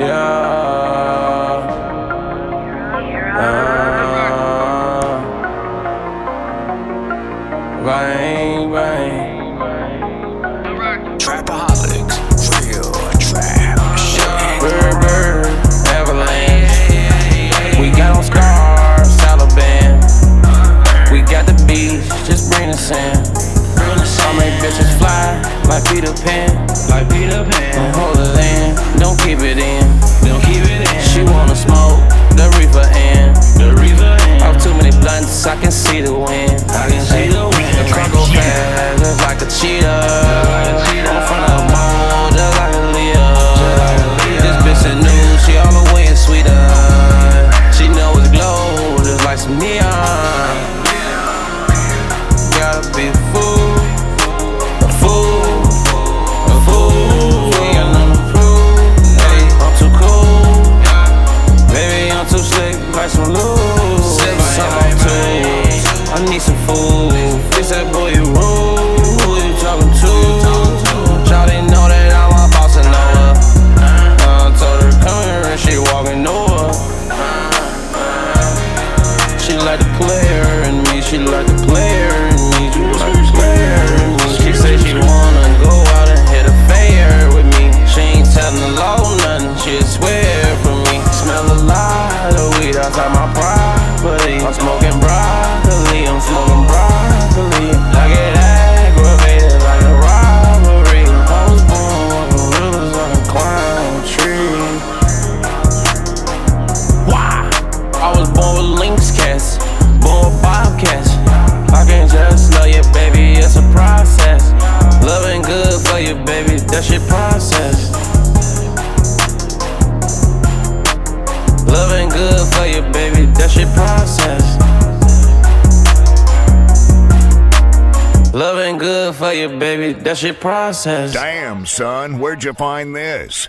Yeah. Uh, bang, bang. Trapaholics, real trap shit. Bird, bird, avalanche. We got on. We got the beach, just bring the sand. I make bitches fly like Peter Pan. Gotta be a fool, a fool, a fool. Ain't nothing to prove. Hey, I'm too cool. Baby, I'm too slick, like some loose. On. I need some food. Fix that boy you rude. Who you talking to? Know that I'm a and. I told her come here and she walking over. She like the player in me. She like the player outside my property. I'm smoking good for you, baby, that shit process. Damn, son, where'd you find this?